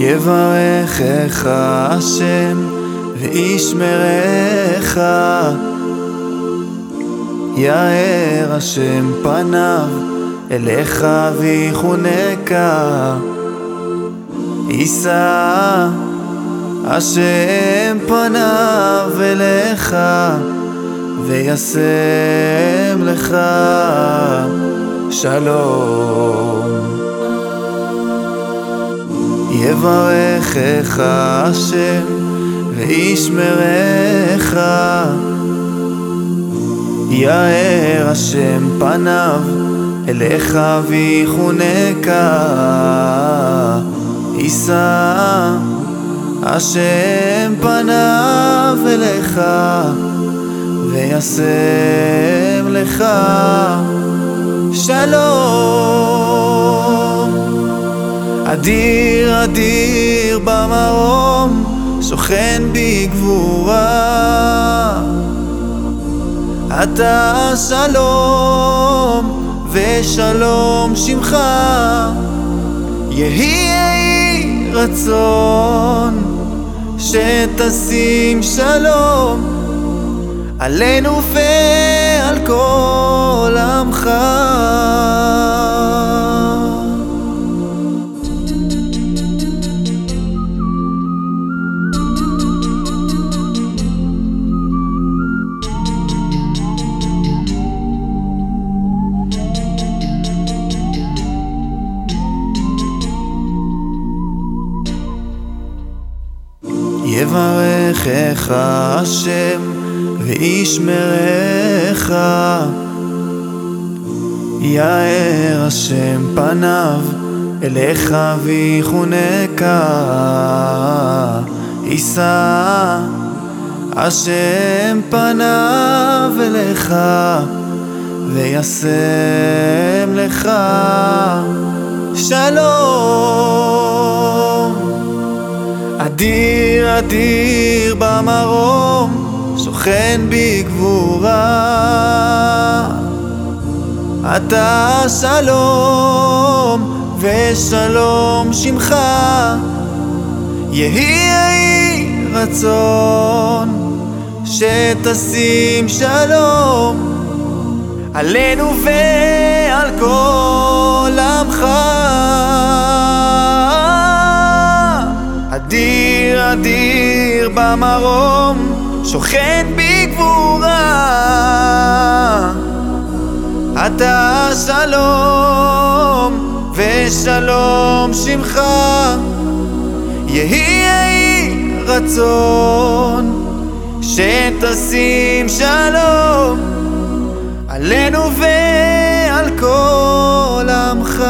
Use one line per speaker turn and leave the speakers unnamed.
יברכך השם וישמרך יאר השם פניו אליך ויחונקה יישא השם פניו אליך וישם לך. שלום יברכך השם וישמרך. יאר השם פניו אליך ויחונקה יישא השם פניו אליך וישם לך. שלום אדיר אדיר במרום שוכן בגבורה אתה שלום ושלום שמך יהי רצון שתשים שלום עלינו ועל כל עמך יברכך השם וישמרך יאר השם פניו אליך ויחונקה יישא השם פניו אליך וישם לך. שלום אדיר במרום, שוכן בגבורה. אתה שלום, ושלום שמך, יהי רצון, שתשים שלום עלינו ועל כל אדיר במרום שוכן בגבורה. אתה שלום ושלום שמך. יהי יהי רצון שתשים שלום עלינו ועל כל עמך.